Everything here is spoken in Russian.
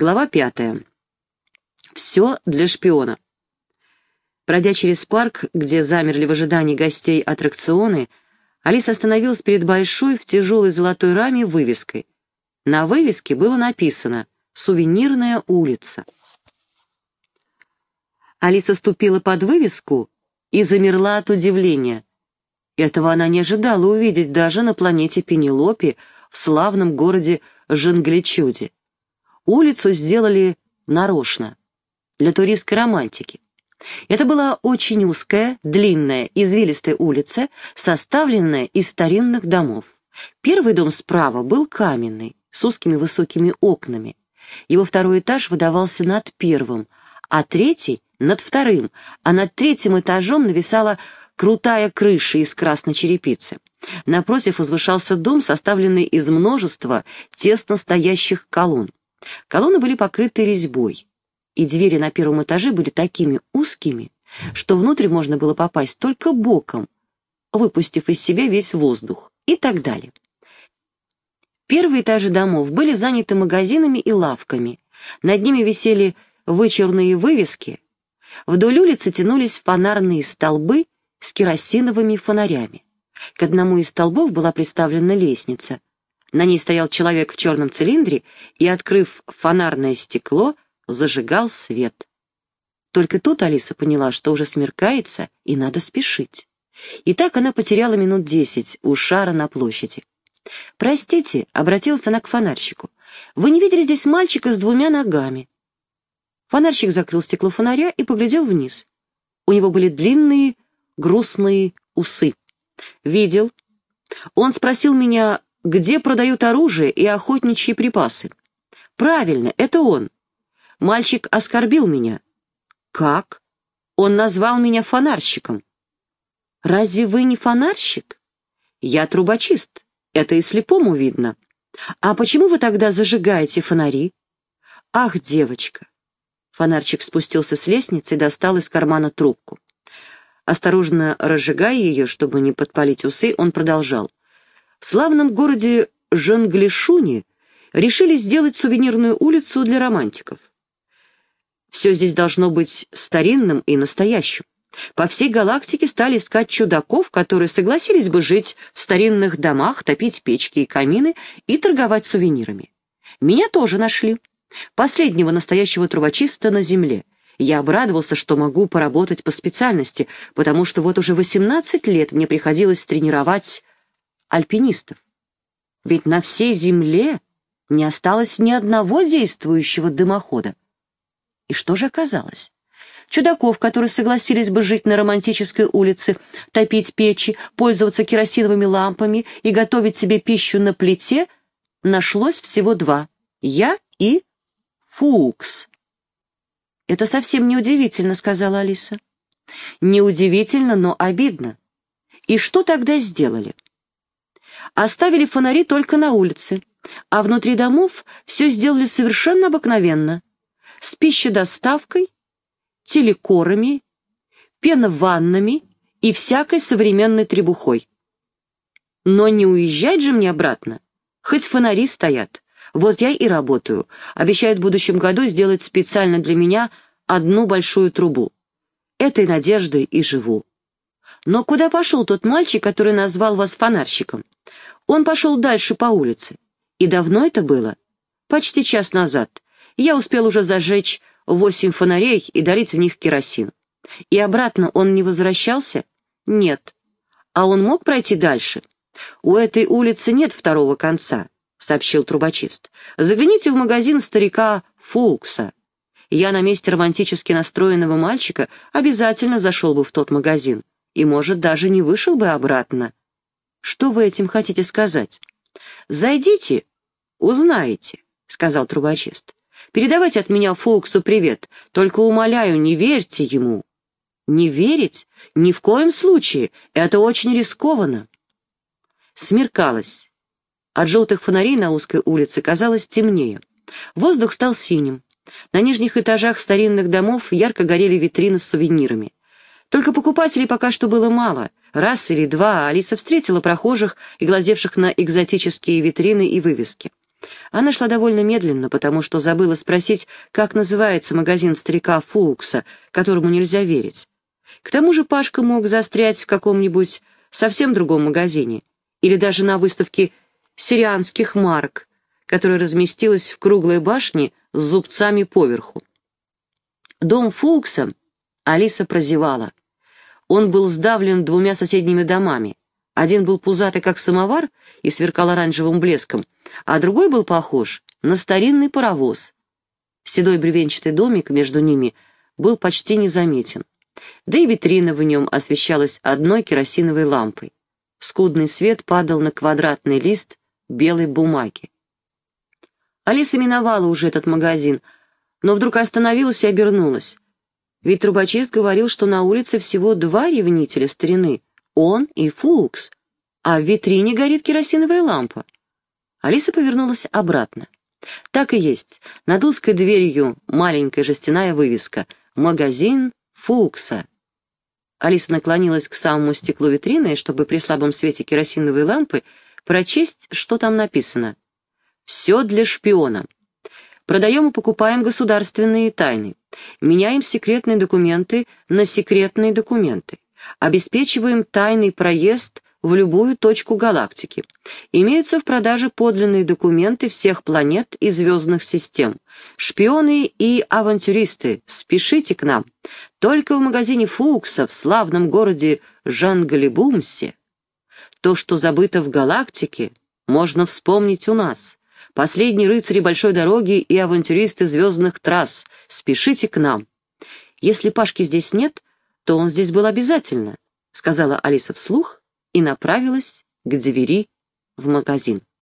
Глава пятая. Все для шпиона. Пройдя через парк, где замерли в ожидании гостей аттракционы, Алиса остановилась перед большой в тяжелой золотой раме вывеской. На вывеске было написано «Сувенирная улица». Алиса ступила под вывеску и замерла от удивления. Этого она не ожидала увидеть даже на планете Пенелопе в славном городе Жангличуде. Улицу сделали нарочно, для туристской романтики. Это была очень узкая, длинная, извилистая улица, составленная из старинных домов. Первый дом справа был каменный, с узкими высокими окнами. Его второй этаж выдавался над первым, а третий — над вторым, а над третьим этажом нависала крутая крыша из красной черепицы. Напротив возвышался дом, составленный из множества тесно стоящих колонн. Колонны были покрыты резьбой, и двери на первом этаже были такими узкими, что внутрь можно было попасть только боком, выпустив из себя весь воздух и так далее. Первые этажи домов были заняты магазинами и лавками, над ними висели вычурные вывески, вдоль улицы тянулись фонарные столбы с керосиновыми фонарями. К одному из столбов была приставлена лестница. На ней стоял человек в черном цилиндре и, открыв фонарное стекло, зажигал свет. Только тут Алиса поняла, что уже смеркается и надо спешить. И так она потеряла минут десять у шара на площади. «Простите», — обратилась она к фонарщику, — «вы не видели здесь мальчика с двумя ногами?» Фонарщик закрыл стекло фонаря и поглядел вниз. У него были длинные, грустные усы. «Видел. Он спросил меня, где продают оружие и охотничьи припасы. Правильно, это он. Мальчик оскорбил меня. Как? Он назвал меня фонарщиком. Разве вы не фонарщик? Я трубочист. Это и слепому видно. А почему вы тогда зажигаете фонари? Ах, девочка. Фонарчик спустился с лестницы и достал из кармана трубку. Осторожно разжигая ее, чтобы не подпалить усы, он продолжал. В славном городе Жанглишуни решили сделать сувенирную улицу для романтиков. Все здесь должно быть старинным и настоящим. По всей галактике стали искать чудаков, которые согласились бы жить в старинных домах, топить печки и камины и торговать сувенирами. Меня тоже нашли. Последнего настоящего трубочиста на Земле — я обрадовался, что могу поработать по специальности, потому что вот уже 18 лет мне приходилось тренировать альпинистов. Ведь на всей земле не осталось ни одного действующего дымохода. И что же оказалось? Чудаков, которые согласились бы жить на романтической улице, топить печи, пользоваться керосиновыми лампами и готовить себе пищу на плите, нашлось всего два — я и Фукс. «Это совсем неудивительно», — сказала Алиса. «Неудивительно, но обидно. И что тогда сделали?» Оставили фонари только на улице, а внутри домов все сделали совершенно обыкновенно. С пищедоставкой, телекорами, пенованнами и всякой современной требухой. Но не уезжать же мне обратно, хоть фонари стоят. Вот я и работаю. Обещают в будущем году сделать специально для меня одну большую трубу. Этой надеждой и живу. Но куда пошел тот мальчик, который назвал вас фонарщиком? Он пошел дальше по улице. И давно это было? Почти час назад. Я успел уже зажечь восемь фонарей и долить в них керосин. И обратно он не возвращался? Нет. А он мог пройти дальше? У этой улицы нет второго конца. — сообщил трубочист. «Загляните в магазин старика Фоукса. Я на месте романтически настроенного мальчика обязательно зашел бы в тот магазин и, может, даже не вышел бы обратно. Что вы этим хотите сказать? Зайдите, узнаете», — сказал трубочист. «Передавайте от меня Фоуксу привет, только умоляю, не верьте ему». «Не верить? Ни в коем случае, это очень рискованно». Смеркалось. От желтых фонарей на узкой улице казалось темнее. Воздух стал синим. На нижних этажах старинных домов ярко горели витрины с сувенирами. Только покупателей пока что было мало. Раз или два Алиса встретила прохожих и глазевших на экзотические витрины и вывески. Она шла довольно медленно, потому что забыла спросить, как называется магазин старика Фулкса, которому нельзя верить. К тому же Пашка мог застрять в каком-нибудь совсем другом магазине или даже на выставке сирианских марок, которая разместилась в круглой башне с зубцами поверху. Дом Фулкса Алиса прозевала. Он был сдавлен двумя соседними домами. Один был пузатый, как самовар, и сверкал оранжевым блеском, а другой был похож на старинный паровоз. Седой бревенчатый домик между ними был почти незаметен. Да и витрина в нем освещалась одной керосиновой лампой. Скудный свет падал на квадратный лист белой бумаги. Алиса миновала уже этот магазин, но вдруг остановилась и обернулась. Ведь трубочист говорил, что на улице всего два ревнителя старины — он и Фукс, а в витрине горит керосиновая лампа. Алиса повернулась обратно. Так и есть. Над узкой дверью маленькая жестяная вывеска «Магазин Фукса». Алиса наклонилась к самому стеклу витрины, чтобы при слабом свете керосиновой лампы прочесть, что там написано. Все для шпиона. Продаем и покупаем государственные тайны. Меняем секретные документы на секретные документы. Обеспечиваем тайный проезд в любую точку галактики. Имеются в продаже подлинные документы всех планет и звездных систем. Шпионы и авантюристы, спешите к нам. Только в магазине Фукса в славном городе Жангалибумсе. То, что забыто в галактике, можно вспомнить у нас. Последние рыцари большой дороги и авантюристы звездных трасс, спешите к нам. Если Пашки здесь нет, то он здесь был обязательно, сказала Алиса вслух и направилась к двери в магазин.